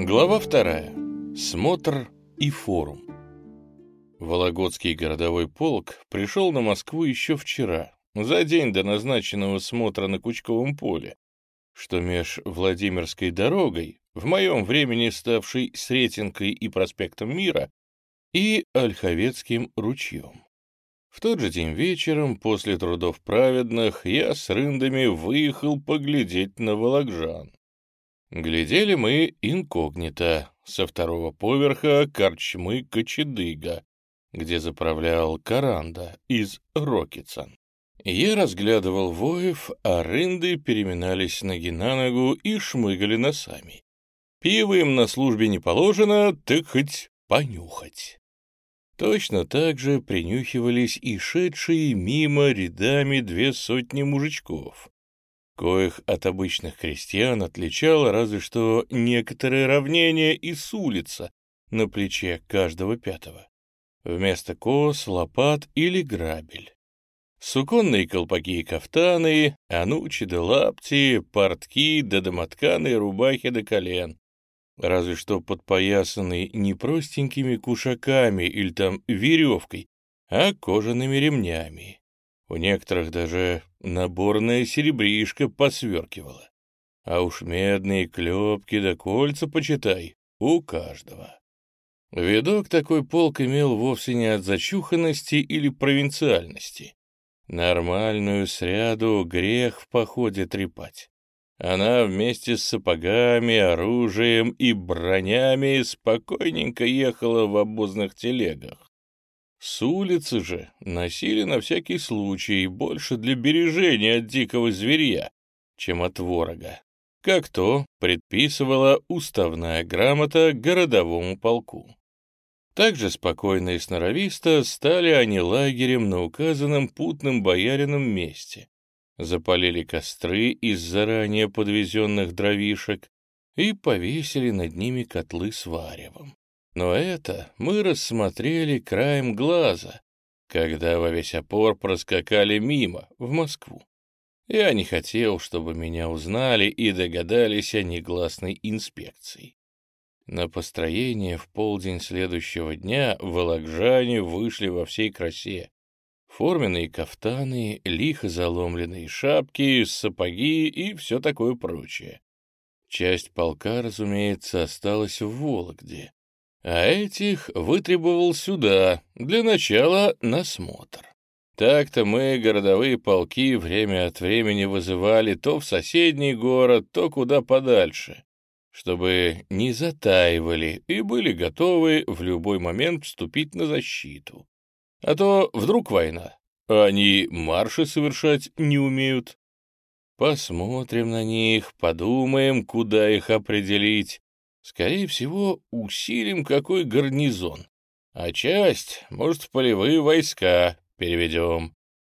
Глава вторая. Смотр и форум. Вологодский городовой полк пришел на Москву еще вчера, за день до назначенного смотра на Кучковом поле, что меж Владимирской дорогой, в моем времени ставшей Сретенкой и проспектом Мира, и Ольховецким ручьем. В тот же день вечером, после трудов праведных, я с рындами выехал поглядеть на Вологжан. Глядели мы инкогнито со второго поверха корчмы Кочедыга, где заправлял Каранда из Рокицан. Я разглядывал воев, а рынды переминались ноги на ногу и шмыгали носами. Пиво им на службе не положено, так хоть понюхать. Точно так же принюхивались и шедшие мимо рядами две сотни мужичков, коих от обычных крестьян отличало разве что некоторое равнение и с улица на плече каждого пятого. Вместо кос, лопат или грабель. Суконные колпаки и кафтаны, анучи да лапти, портки да домотканые рубахи до колен. Разве что подпоясанные не простенькими кушаками или там веревкой, а кожаными ремнями. У некоторых даже наборная серебришка посверкивала. А уж медные клепки да кольца, почитай, у каждого. Видок такой полк имел вовсе не от зачуханности или провинциальности. Нормальную сряду грех в походе трепать. Она вместе с сапогами, оружием и бронями спокойненько ехала в обозных телегах. С улицы же носили на всякий случай больше для бережения от дикого зверья, чем от ворога, как то предписывала уставная грамота городовому полку. Также спокойно и сноровисто стали они лагерем на указанном путным боярином месте, запалили костры из заранее подвезенных дровишек и повесили над ними котлы с варевом. Но это мы рассмотрели краем глаза, когда во весь опор проскакали мимо, в Москву. Я не хотел, чтобы меня узнали и догадались о негласной инспекции. На построение в полдень следующего дня волокжане вышли во всей красе. Форменные кафтаны, лихо заломленные шапки, сапоги и все такое прочее. Часть полка, разумеется, осталась в Вологде, а этих вытребовал сюда, для начала на смотр. Так-то мы городовые полки время от времени вызывали то в соседний город, то куда подальше, чтобы не затаивали и были готовы в любой момент вступить на защиту. А то вдруг война, а они марши совершать не умеют. Посмотрим на них, подумаем, куда их определить, Скорее всего, усилим какой гарнизон. А часть, может, в полевые войска переведем.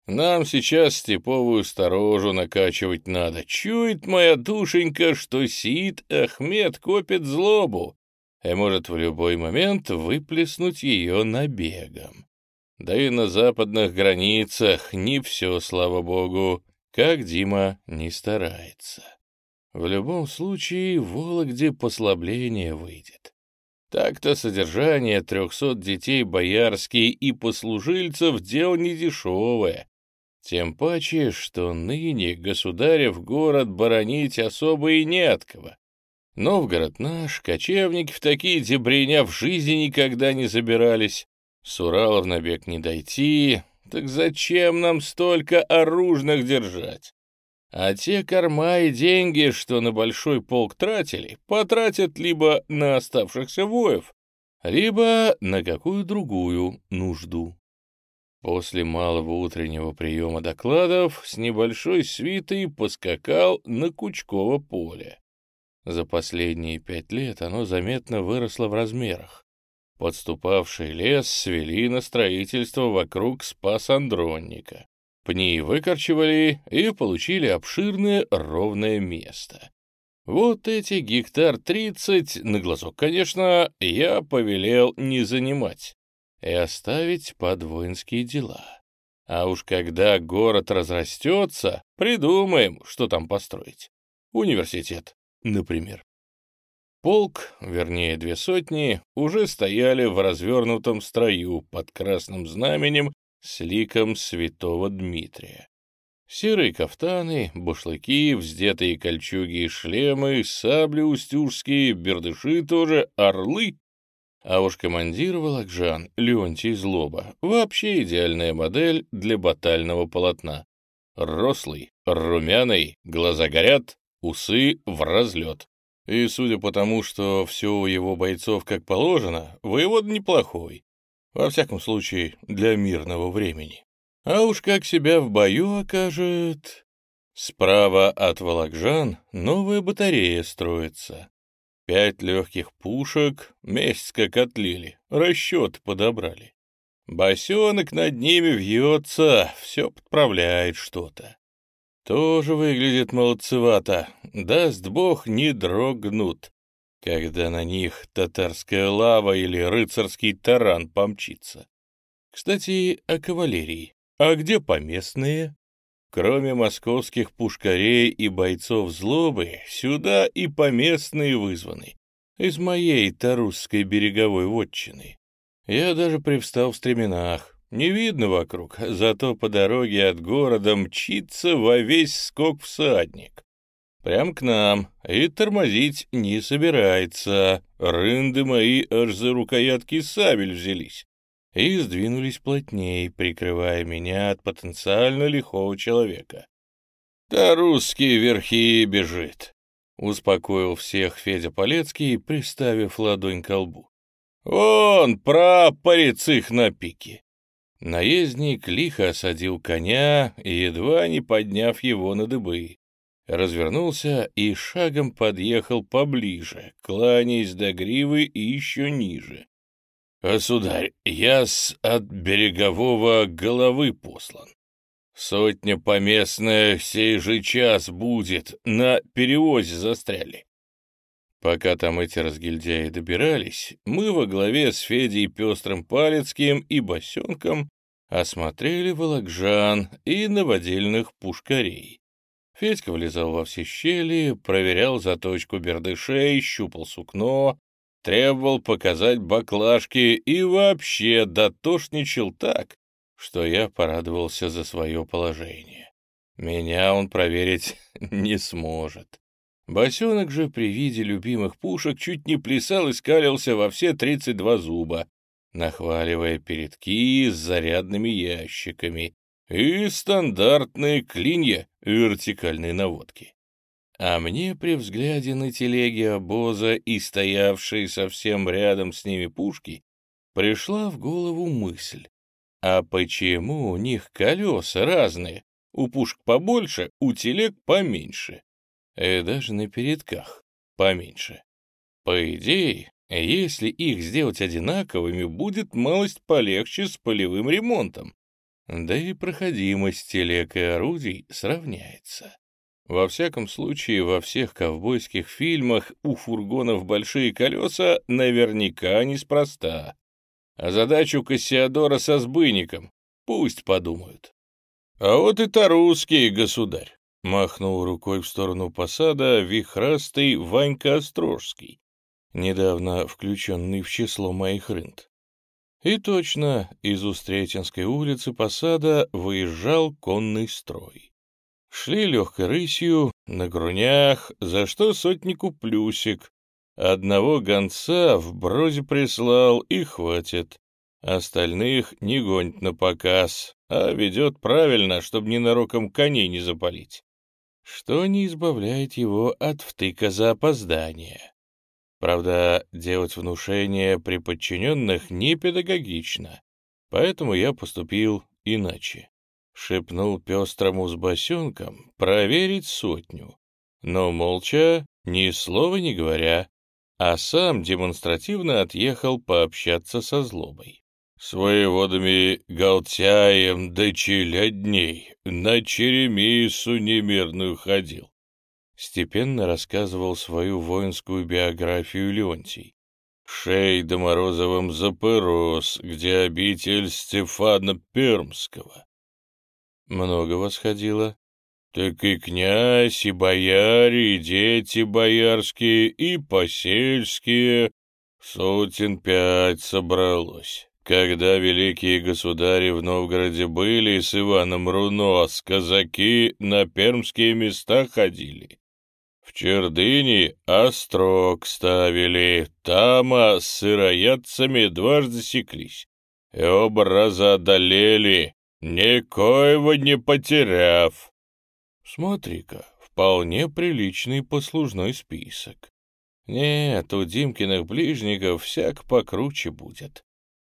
Нам сейчас степовую сторожу накачивать надо. Чует моя душенька, что Сид Ахмед копит злобу, и может в любой момент выплеснуть ее набегом. Да и на западных границах не все, слава богу, как Дима не старается. В любом случае, в Вологде послабление выйдет. Так-то содержание трехсот детей боярских и послужильцев — дело недешевое. Тем паче, что ныне государев город боронить особо и не от кого. Новгород наш, кочевники в такие дебреня в жизни никогда не забирались. С Уралов на бег не дойти, так зачем нам столько оружных держать? А те корма и деньги, что на большой полк тратили, потратят либо на оставшихся воев, либо на какую другую нужду. После малого утреннего приема докладов с небольшой свитой поскакал на Кучково поле. За последние пять лет оно заметно выросло в размерах. Подступавший лес свели на строительство вокруг Спас-Андронника. Пни выкорчевали и получили обширное ровное место. Вот эти гектар тридцать, на глазок, конечно, я повелел не занимать и оставить под воинские дела. А уж когда город разрастется, придумаем, что там построить. Университет, например. Полк, вернее две сотни, уже стояли в развернутом строю под красным знаменем с ликом святого Дмитрия. Серые кафтаны, бушлыки, вздетые кольчуги и шлемы, сабли устюжские, бердыши тоже, орлы. А уж командир Волокжан, Леонтий Злоба, вообще идеальная модель для батального полотна. Рослый, румяный, глаза горят, усы в разлет. И судя по тому, что все у его бойцов как положено, воевод неплохой. Во всяком случае, для мирного времени. А уж как себя в бою окажет... Справа от Волокжан новая батарея строится. Пять легких пушек месяц как отлили, расчет подобрали. Босенок над ними вьется, все подправляет что-то. Тоже выглядит молодцевато, даст бог, не дрогнут, когда на них татарская лава или рыцарский таран помчится. Кстати, о кавалерии. А где поместные? Кроме московских пушкарей и бойцов злобы, сюда и поместные вызваны. Из моей Тарусской береговой вотчины. Я даже привстал в стременах. Не видно вокруг, зато по дороге от города мчится во весь скок всадник. Прям к нам, и тормозить не собирается. Рынды мои аж за рукоятки сабель взялись. И сдвинулись плотней, прикрывая меня от потенциально лихого человека. «Да русские верхи бежит», — успокоил всех Федя Полецкий, приставив ладонь к лбу. «Вон, прапорец их на пике. Наездник лихо осадил коня, едва не подняв его на дыбы. Развернулся и шагом подъехал поближе, кланяясь до гривы и еще ниже. «Государь, я с от берегового головы послан. Сотня поместных сей же час будет, на перевозе застряли. Пока там эти разгильдяи добирались, мы во главе с Федей Пестрым Палецким и Босенком осмотрели Волокжан и новодельных пушкарей. Федька влезал во все щели, проверял заточку бердышей, щупал сукно, требовал показать баклажки и вообще дотошничал так, что я порадовался за свое положение. Меня он проверить не сможет. Босенок же при виде любимых пушек чуть не плясал и скалился во все тридцать два зуба, нахваливая передки с зарядными ящиками и стандартные клинья вертикальной наводки. А мне при взгляде на телеги обоза и стоявшие совсем рядом с ними пушки пришла в голову мысль, а почему у них колеса разные, у пушек побольше, у телег поменьше? и даже на передках поменьше. По идее, если их сделать одинаковыми, будет малость полегче с полевым ремонтом. Да и проходимость телег и орудий сравняется. Во всяком случае, во всех ковбойских фильмах у фургонов большие колеса наверняка неспроста. А задачу Кассиадора со сбыником пусть подумают. А вот это русский государь. Махнул рукой в сторону посада вихрастый Ванька Острожский, недавно включенный в число моих рынд. И точно, из Устретинской улицы посада выезжал конный строй. Шли легкой рысью, на грунях, за что сотнику плюсик. Одного гонца в брозе прислал и хватит. Остальных не гонит на показ, а ведет правильно, чтобы ненароком коней не запалить что не избавляет его от втыка за опоздание. Правда, делать внушение при подчиненных не педагогично, поэтому я поступил иначе. Шепнул пестрому с босенком проверить сотню, но молча, ни слова не говоря, а сам демонстративно отъехал пообщаться со злобой. С воеводами Галтяем до челядней на Черемису немирную ходил. Степенно рассказывал свою воинскую биографию Леонтий. Шей до Морозовым Запорос, где обитель Стефана Пермского. Много восходило. Так и князь, и бояре, и дети боярские, и посельские, сотен пять собралось. Когда великие государи в Новгороде были с Иваном Руно, с казаки на пермские места ходили. В Чердыни острог ставили, тама с сыроядцами дважды секлись. И оба раза одолели, никоего не потеряв. Смотри-ка, вполне приличный послужной список. Нет, у Димкиных ближников всяк покруче будет.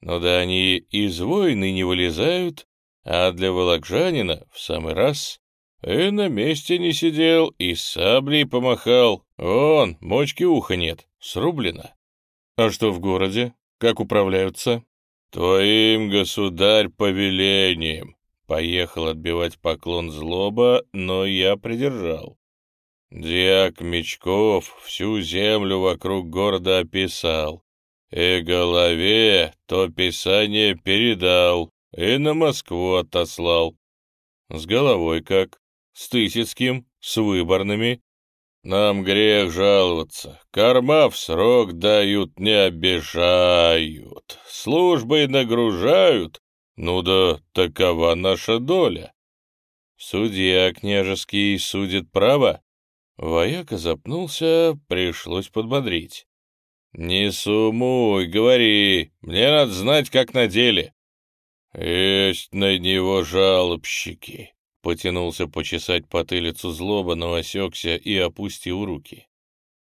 Ну да они из войны не вылезают, а для волокжанина в самый раз. И на месте не сидел, и саблей помахал. Вон, мочки уха нет, срублено. А что в городе? Как управляются? Твоим, государь, повелением. Поехал отбивать поклон злоба, но я придержал. Дьяк Мечков всю землю вокруг города описал. И голове то писание передал, и на Москву отослал. С головой как? С Тысяцким? С выборными? Нам грех жаловаться. Корма в срок дают, не обижают. Службой нагружают. Ну да такова наша доля. Судья княжеский судит право. Вояка запнулся, пришлось подбодрить. «Не сумуй, говори, мне надо знать, как на деле». «Есть на него жалобщики», — потянулся почесать потылицу злоба, но осекся и опустил руки.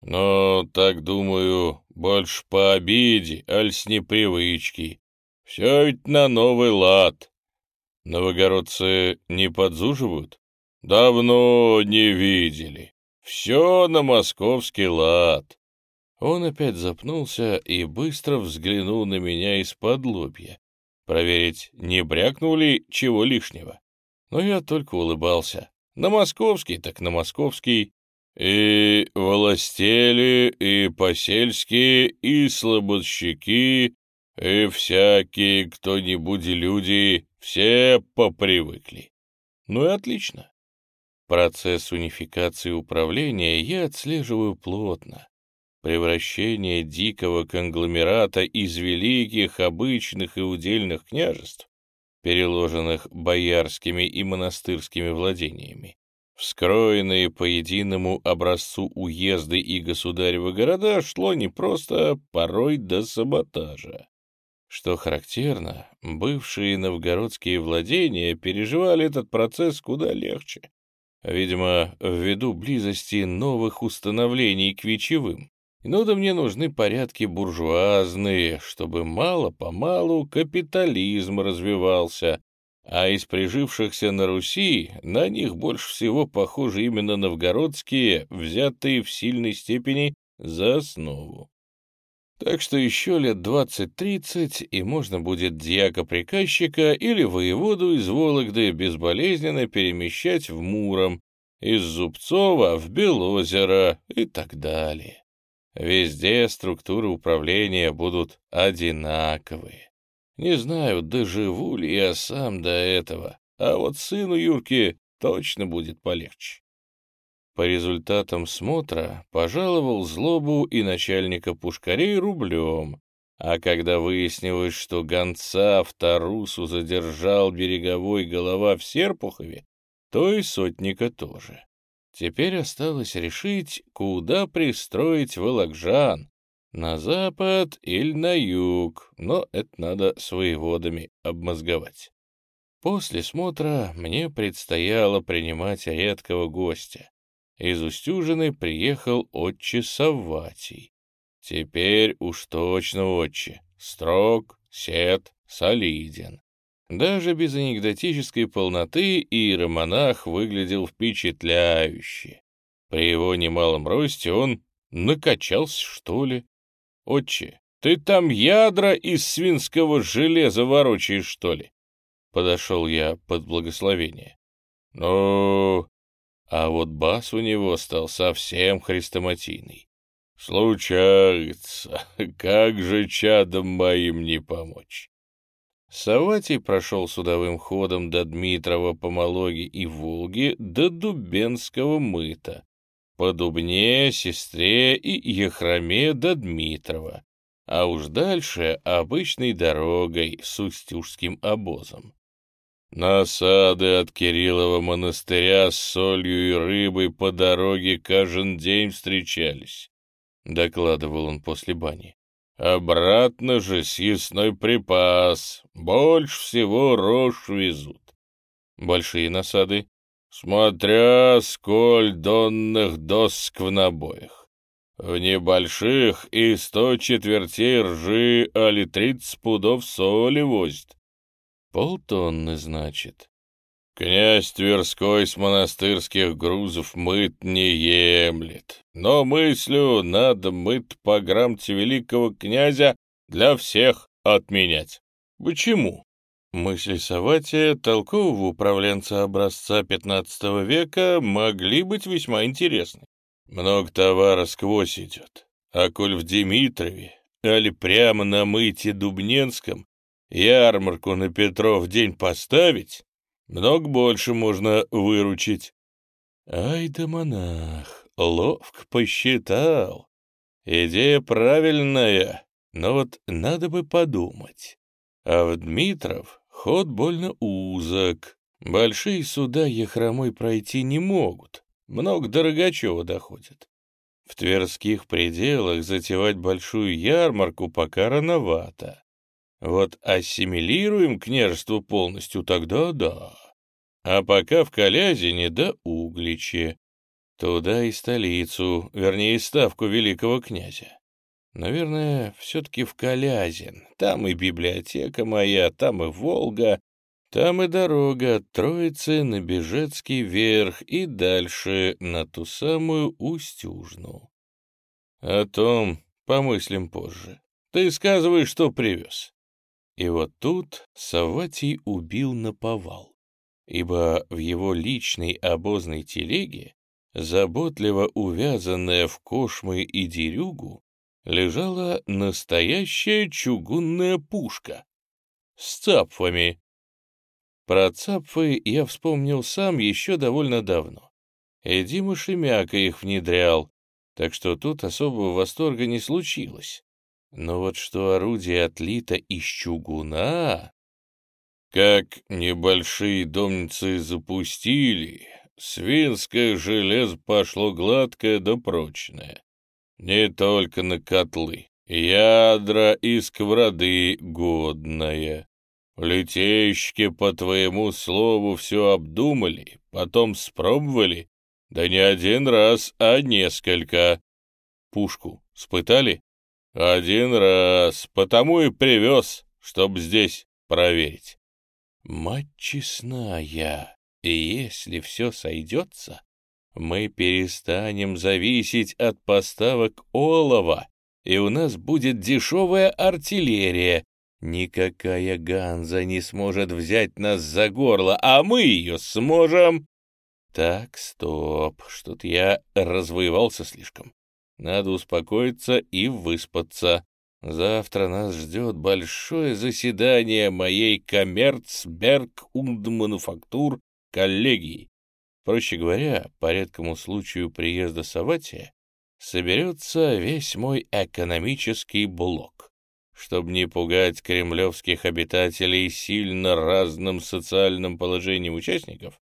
«Но, так думаю, больше по обиде, аль с непривычки. Все ведь на новый лад. Новогородцы не подзуживают? Давно не видели. Все на московский лад. Он опять запнулся и быстро взглянул на меня из-под лобья. Проверить, не брякнул ли чего лишнего. Но я только улыбался. На московский так на московский. И властели, и посельские, и слободщики, и всякие кто-нибудь люди, все попривыкли. Ну и отлично. Процесс унификации управления я отслеживаю плотно. Превращение дикого конгломерата из великих, обычных и удельных княжеств, переложенных боярскими и монастырскими владениями, вскроенные по единому образцу уезды и государевы города, шло не просто, а порой до саботажа. Что характерно, бывшие новгородские владения переживали этот процесс куда легче. Видимо, ввиду близости новых установлений к вечевым. Ну да мне нужны порядки буржуазные, чтобы мало-помалу капитализм развивался, а из прижившихся на Руси на них больше всего похожи именно новгородские, взятые в сильной степени за основу. Так что еще лет двадцать-тридцать, и можно будет дьяка-приказчика или воеводу из Вологды безболезненно перемещать в Муром, из Зубцова в Белозеро и так далее. Везде структуры управления будут одинаковые. Не знаю, доживу ли я сам до этого, а вот сыну Юрки точно будет полегче. По результатам смотра пожаловал злобу и начальника пушкарей рублем, а когда выяснилось, что гонца в Тарусу задержал береговой голова в Серпухове, то и сотника тоже. Теперь осталось решить, куда пристроить Волокжан, на запад или на юг, но это надо с воеводами обмозговать. После смотра мне предстояло принимать редкого гостя. Из Устюжины приехал отче Савватий. Теперь уж точно отче. Строг, сед, солиден. Даже без анекдотической полноты иеромонах выглядел впечатляюще. При его немалом росте он накачался, что ли. «Отче, ты там ядра из свинского железа ворочаешь, что ли?» Подошел я под благословение. «Ну...» А вот бас у него стал совсем хрестоматийный. «Случается, как же чадом моим не помочь?» Саватий прошел судовым ходом до Дмитрова по Малоге и Волге до Дубенского мыта, по Дубне, Сестре и Ехроме до Дмитрова, а уж дальше обычной дорогой с Устюжским обозом. Насады от Кириллова монастыря с солью и рыбой по дороге каждый день встречались, — докладывал он после бани. Обратно же съестной припас. Больше всего рожь везут. Большие насады. Смотря сколь донных доск в набоях. В небольших и сто четвертей ржи, али тридцать пудов соли возят. Полтонны, значит. Князь Тверской с монастырских грузов мыт не емлет, но мыслю надо мыт по грамоте великого князя для всех отменять. Почему? Мысли Саватия, толкового управленца образца XV века, могли быть весьма интересны. Много товара сквозь идет, а коль в Дмитрове, али прямо на мыте Дубненском, ярмарку на Петров день поставить, много больше можно выручить. Ай да монах, ловко посчитал. Идея правильная, но вот надо бы подумать. А в Дмитров ход больно узок. Большие суда ехромой пройти не могут. Много Дорогачева доходит. В тверских пределах затевать большую ярмарку пока рановато. Вот ассимилируем княжество полностью, тогда да. А пока в Калязине да Угличе. Туда и столицу, вернее, ставку великого князя. Наверное, все-таки в Калязин. Там и библиотека моя, там и Волга, там и дорога от Троицы на Бежецкий верх и дальше на ту самую Устюжну. О том помыслим позже. Ты сказывай, что привез. И вот тут Саватий убил наповал, ибо в его личной обозной телеге, заботливо увязанная в кошмы и дерюгу, лежала настоящая чугунная пушка с цапфами. Про цапфы я вспомнил сам еще довольно давно. И Дима Шемяка их внедрял, так что тут особого восторга не случилось. Но вот что орудие отлито из чугуна... Как небольшие домницы запустили, свинское железо пошло гладкое да прочное. Не только на котлы, ядра и сковороды годное. Летейщики, по твоему слову, все обдумали, потом спробовали, да не один раз, а несколько. Пушку спытали? «Один раз, потому и привез, чтоб здесь проверить». «Мать честная, и если все сойдется, мы перестанем зависеть от поставок олова, и у нас будет дешевая артиллерия. Никакая Ганза не сможет взять нас за горло, а мы ее сможем». «Так, стоп, что-то я развоевался слишком. Надо успокоиться и выспаться. Завтра нас ждет большое заседание моей Коммерцберг und Мануфактур коллегии. Проще говоря, по редкому случаю приезда Саватия соберется весь мой экономический блок. Чтобы не пугать кремлевских обитателей сильно разным социальным положением участников,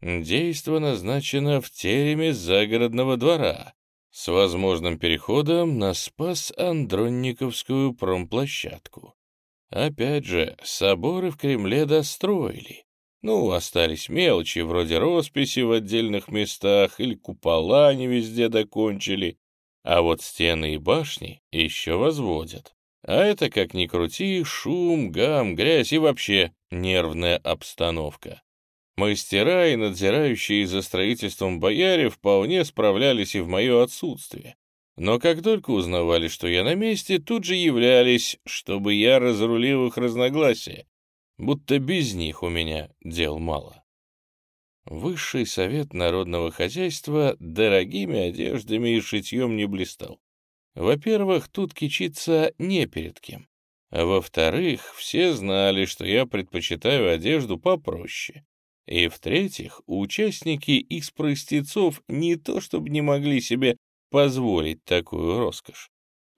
действо назначено в тереме загородного двора, с возможным переходом на Спас-Андронниковскую промплощадку. Опять же, соборы в Кремле достроили. Ну, остались мелочи, вроде росписи в отдельных местах или купола не везде докончили, а вот стены и башни еще возводят. А это, как ни крути, шум, гам, грязь и вообще нервная обстановка. Мастера и надзирающие за строительством бояре вполне справлялись и в мое отсутствие. Но как только узнавали, что я на месте, тут же являлись, чтобы я разрулил их разногласия, будто без них у меня дел мало. Высший совет народного хозяйства дорогими одеждами и шитьем не блистал. Во-первых, тут кичиться не перед кем. Во-вторых, все знали, что я предпочитаю одежду попроще. И в-третьих, участники из простецов не то чтобы не могли себе позволить такую роскошь.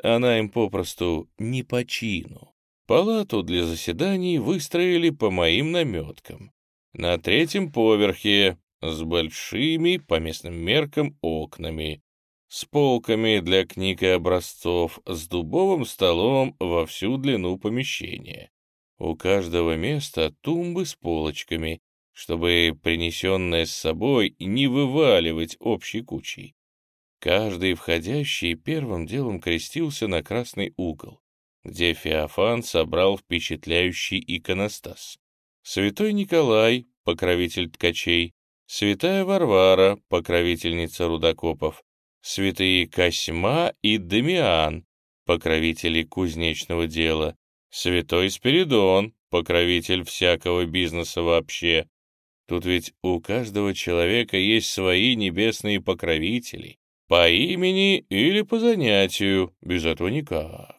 Она им попросту не по чину. Палату для заседаний выстроили по моим наметкам. На третьем поверхе, с большими, по местным меркам, окнами, с полками для книг и образцов, с дубовым столом во всю длину помещения. У каждого места тумбы с полочками, чтобы принесенное с собой не вываливать общей кучей. Каждый входящий первым делом крестился на красный угол, где Феофан собрал впечатляющий иконостас. Святой Николай, покровитель ткачей, святая Варвара, покровительница рудокопов, святые Косьма и Дамиан, покровители кузнечного дела, святой Спиридон, покровитель всякого бизнеса вообще, Тут ведь у каждого человека есть свои небесные покровители, по имени или по занятию, без этого никак.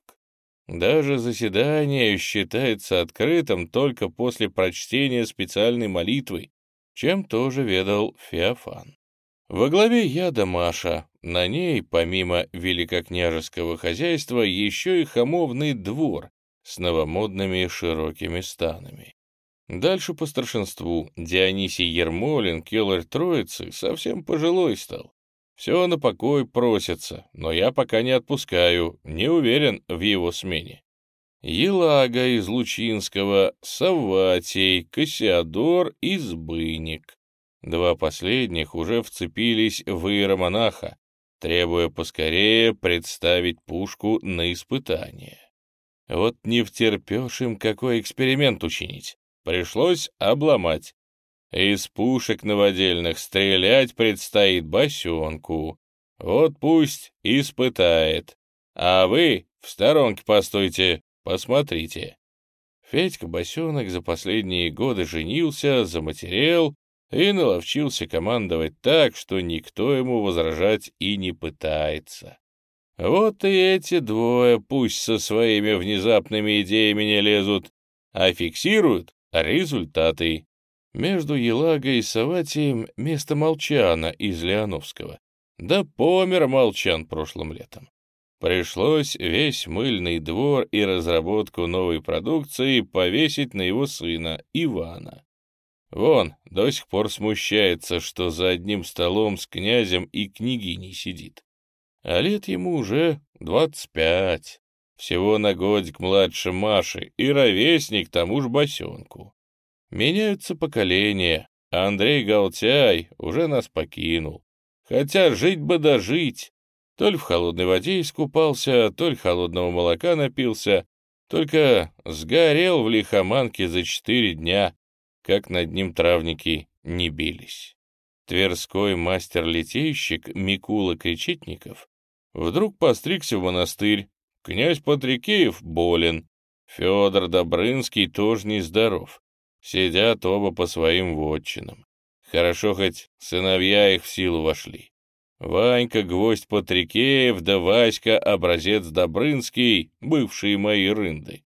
Даже заседание считается открытым только после прочтения специальной молитвы, чем тоже ведал Феофан. Во главе яда Маша, на ней, помимо великокняжеского хозяйства, еще и хамовный двор с новомодными широкими станами. Дальше по старшинству Дионисий Ермолин, келарь Троицы, совсем пожилой стал. Все на покой просится, но я пока не отпускаю, не уверен в его смене. Елага из Лучинского, Саватий, Кассиадор и Збыник. Два последних уже вцепились в иеромонаха, требуя поскорее представить пушку на испытание. Вот не втерпешь им какой эксперимент учинить. Пришлось обломать. Из пушек новодельных стрелять предстоит босенку. Вот пусть испытает. А вы в сторонке постойте, посмотрите. Федька Босенок за последние годы женился, заматерел и наловчился командовать так, что никто ему возражать и не пытается. Вот и эти двое пусть со своими внезапными идеями не лезут, а фиксируют Результаты. Между Елагой и Саватием место Молчана из Леоновского. Да помер Молчан прошлым летом. Пришлось весь мыльный двор и разработку новой продукции повесить на его сына Ивана. Вон, до сих пор смущается, что за одним столом с князем и княгиней сидит. А лет ему уже двадцать пять. Всего на годик младше Маши и ровесник тому ж босенку. Меняются поколения, а Андрей Галтяй уже нас покинул. Хотя жить бы дожить. То ли в холодной воде искупался, то ли холодного молока напился, только сгорел в лихоманке за четыре дня, как над ним травники не бились. Тверской мастер-литейщик Микула Кречетников вдруг постригся в монастырь, Князь Патрикеев болен. Федор Добрынский тоже нездоров. Сидят оба по своим вотчинам. Хорошо хоть сыновья их в силу вошли. Ванька, гвоздь Патрикеев, да Васька, образец Добрынский, бывшие мои рынды.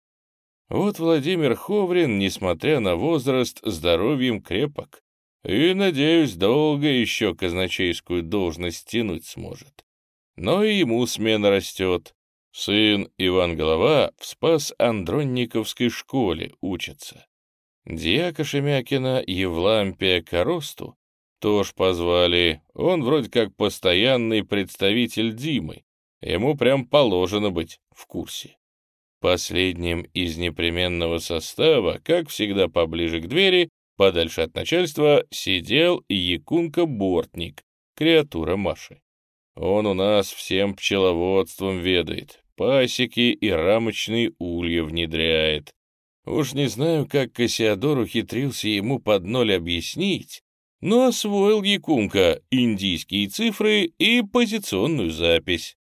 Вот Владимир Ховрин, несмотря на возраст, здоровьем крепок. И, надеюсь, долго еще казначейскую должность тянуть сможет. Но и ему смена растет. Сын Иван Голова в Спас-Андронниковской школе учится. Дьяка Шемякина Евлампия Коросту тоже позвали. Он вроде как постоянный представитель Димы. Ему прям положено быть в курсе. Последним из непременного состава, как всегда поближе к двери, подальше от начальства, сидел Якунка Бортник, креатура Маши. Он у нас всем пчеловодством ведает, пасеки и рамочные улья внедряет. Уж не знаю, как Кассиадор ухитрился ему под ноль объяснить, но освоил Якунка индийские цифры и позиционную запись.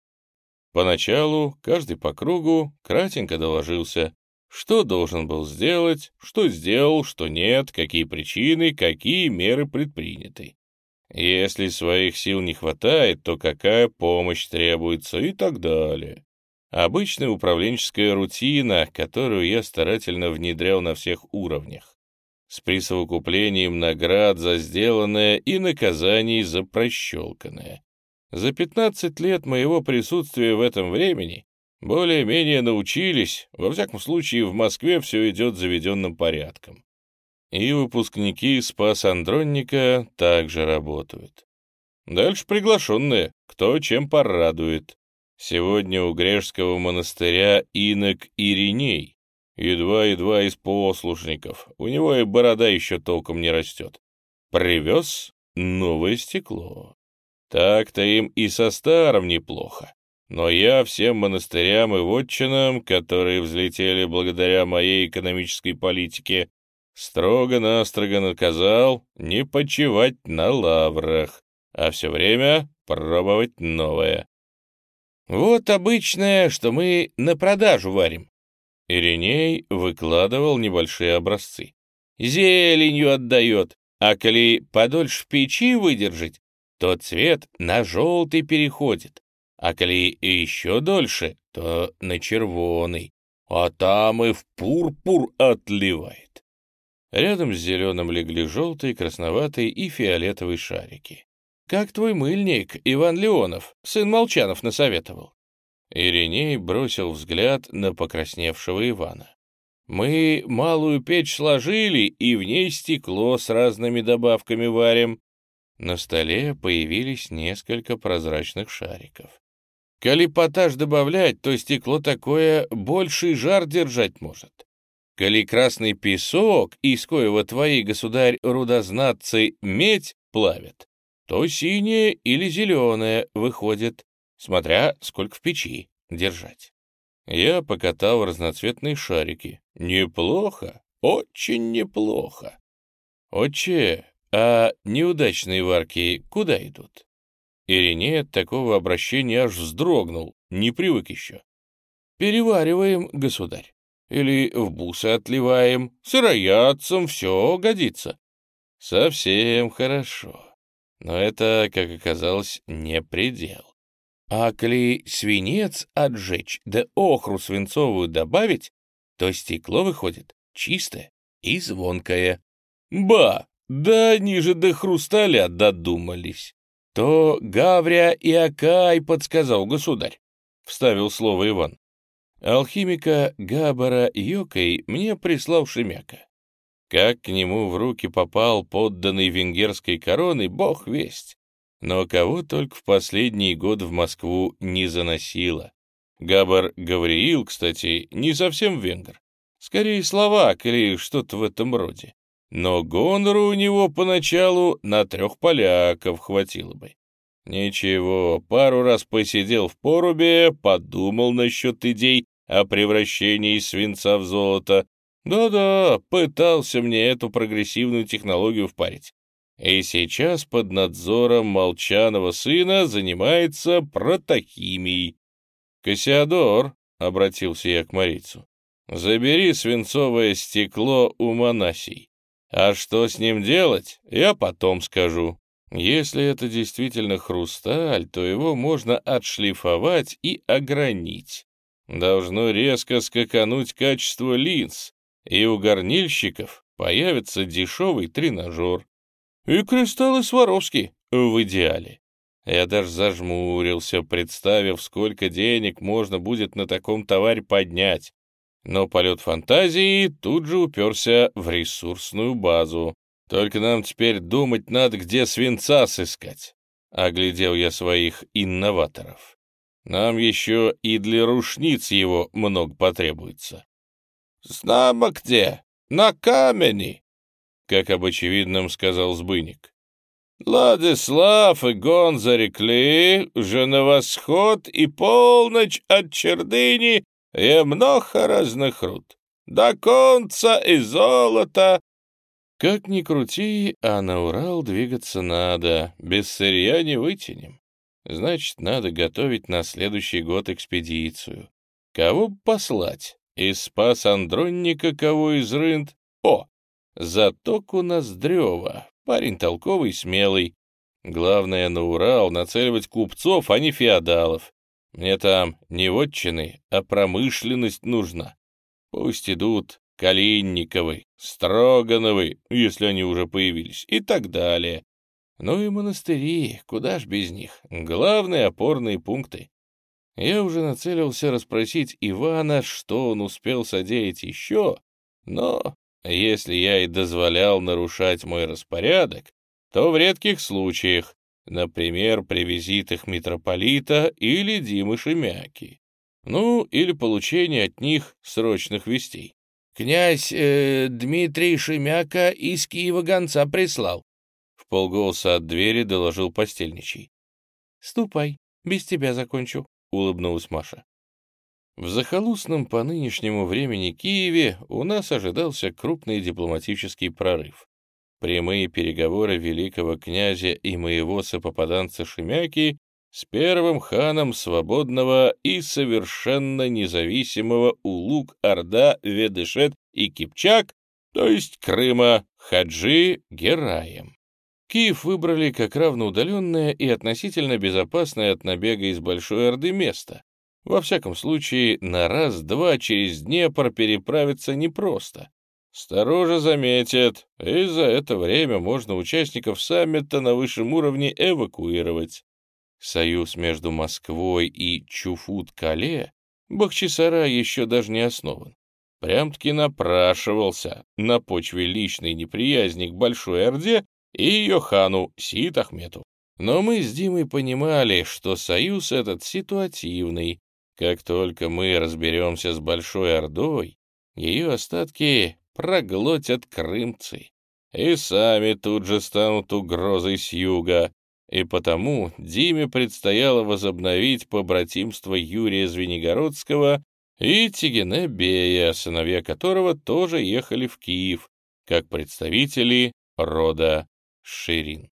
Поначалу каждый по кругу кратенько доложился, что должен был сделать, что сделал, что нет, какие причины, какие меры предприняты. Если своих сил не хватает, то какая помощь требуется и так далее. Обычная управленческая рутина, которую я старательно внедрял на всех уровнях. С присовокуплением наград за сделанное и наказаний за прощелканное. За 15 лет моего присутствия в этом времени более-менее научились, во всяком случае в Москве все идет заведенным порядком. И выпускники Спас Андронника также работают. Дальше приглашенные, кто чем порадует. Сегодня у Грешского монастыря инок Ириней, едва-едва из послушников, у него и борода еще толком не растет. Привез новое стекло. Так-то им и со старым неплохо. Но я всем монастырям и вотчинам, которые взлетели благодаря моей экономической политике, строго-настрого наказал не почивать на лаврах, а все время пробовать новое. Вот обычное, что мы на продажу варим. Ириней выкладывал небольшие образцы. Зеленью отдает, а коли подольше в печи выдержать, то цвет на желтый переходит, а коли еще дольше, то на червоный, а там и в пурпур отливает. Рядом с зеленым легли желтые, красноватые и фиолетовые шарики. «Как твой мыльник, Иван Леонов, сын Молчанов, насоветовал?» Ириней бросил взгляд на покрасневшего Ивана. «Мы малую печь сложили, и в ней стекло с разными добавками варим». На столе появились несколько прозрачных шариков. «Коли добавлять, то стекло такое больший жар держать может. Коли красный песок, из коего твои, государь, рудознатцы, медь плавят, то синее или зеленое выходит, смотря сколько в печи держать. Я покатал разноцветные шарики. Неплохо, очень неплохо. Отче, а неудачные варки куда идут? Ирине от такого обращения аж вздрогнул, не привык еще. Перевариваем, государь. Или в бусы отливаем, сыроядцам все годится. Совсем хорошо. Но это, как оказалось, не предел. А коли свинец отжечь да охру свинцовую добавить, то стекло выходит чистое и звонкое. Ба! Да они же до хрусталя додумались. То Гавря и Акай подсказал государь, — вставил слово Иван. Алхимика Габара Йокой мне прислал Шемяка. Как к нему в руки попал подданный венгерской короны, бог весть. Но кого только в последний год в Москву не заносило. Габар Гавриил, кстати, не совсем венгр. Скорее словак или что-то в этом роде. Но гонору у него поначалу на трех поляков хватило бы. Ничего, пару раз посидел в порубе, подумал насчет идей о превращении свинца в золото. Да-да, пытался мне эту прогрессивную технологию впарить. И сейчас под надзором Молчанова сына занимается протохимией. «Кассиадор», — обратился я к Марицу, — «забери свинцовое стекло у монасий. А что с ним делать, я потом скажу». Если это действительно хрусталь, то его можно отшлифовать и огранить. Должно резко скакануть качество линз, и у горнильщиков появится дешевый тренажер. И кристаллы Сваровски в идеале. Я даже зажмурился, представив, сколько денег можно будет на таком товаре поднять. Но полет фантазии тут же уперся в ресурсную базу. Только нам теперь думать надо, где свинца сыскать. Оглядел я своих инноваторов. Нам еще и для рушниц его много потребуется. Знамо где, на камени, как об очевидном сказал Збыник. Владислав и Гон зарекли, уже на восход и полночь от чердыни je много разных руд. До конца и золота, как ни крути, а на Урал двигаться надо, без сырья не вытянем. Значит, надо готовить на следующий год экспедицию. Кого послать? Из спас Андронника, кого из Рынд? О, заток у нас Древа, парень толковый, смелый. Главное на Урал нацеливать купцов, а не феодалов. Мне там не вотчины, а промышленность нужна. Пусть идут Калинниковы, Строгановы, если они уже появились, и так далее. Ну и монастыри, куда ж без них, главные опорные пункты. Я уже нацелился расспросить Ивана, что он успел содеять еще, но если я и дозволял нарушать мой распорядок, то в редких случаях, например, при визитах митрополита или Димы Шемяки, ну, или получение от них срочных вестей. «Князь э, Дмитрий Шемяка из Киева гонца прислал», — в полголоса от двери доложил постельничий. «Ступай, без тебя закончу», — улыбнулась Маша. В захолустном по нынешнему времени Киеве у нас ожидался крупный дипломатический прорыв. Прямые переговоры великого князя и моего сопопаданца Шемяки с первым ханом свободного и совершенно независимого Улук-Орда, Ведышет и Кипчак, то есть Крыма, Хаджи, Гераем. Киев выбрали как равноудаленное и относительно безопасное от набега из Большой Орды место, во всяком случае, на раз-два через Днепр переправиться непросто. Стороже заметят, и за это время можно участников саммита на высшем уровне эвакуировать. Союз между Москвой и Чуфут-Кале Бахчисара еще даже не основан. Прям-таки напрашивался на почве личной неприязни к Большой Орде и ее хану Сид Ахмету. Но мы с Димой понимали, что союз этот ситуативный, как только мы разберемся с Большой Ордой, ее остатки проглотят крымцы и сами тут же станут угрозой с юга, и потому Диме предстояло возобновить побратимство Юрия Звенигородского и Тигене Бея, сыновья которого тоже ехали в Киев, как представители рода Ширин.